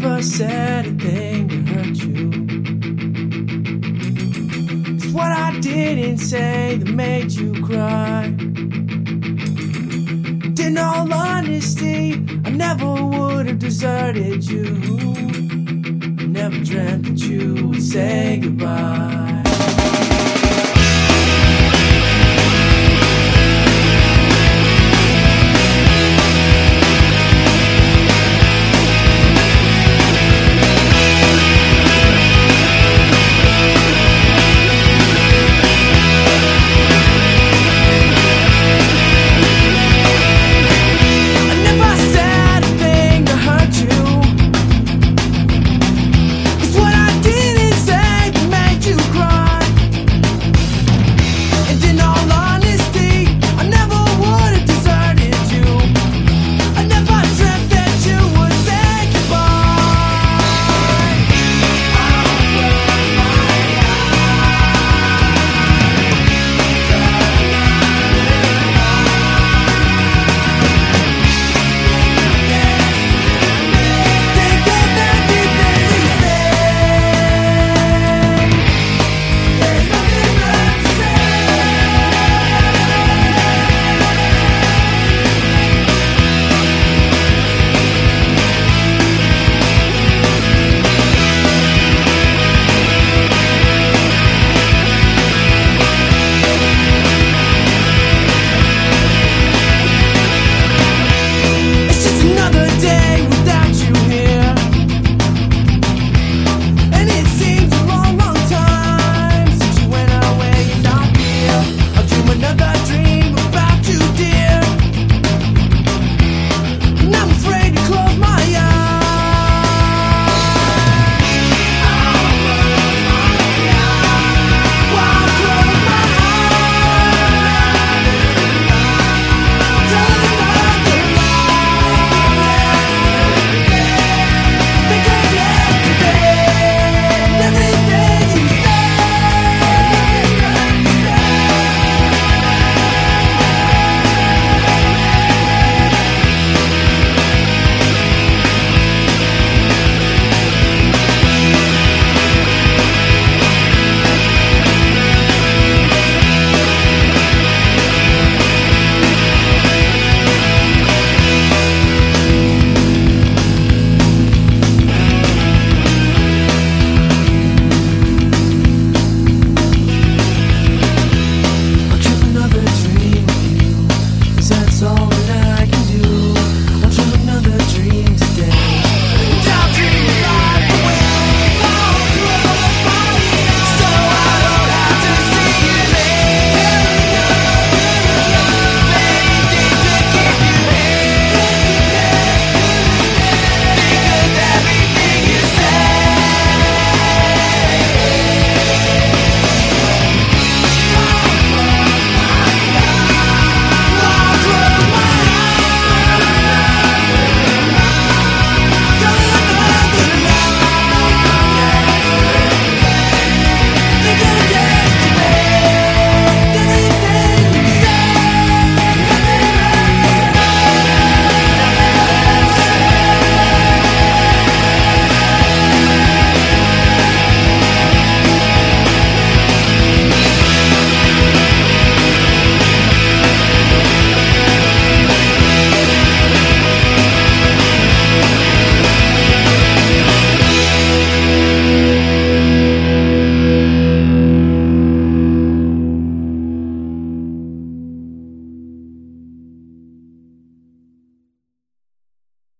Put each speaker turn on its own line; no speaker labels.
never said a thing to hurt you. It's what I didn't say that made you cry. But In all honesty, I never would have deserted you. I never dreamt that you would say goodbye.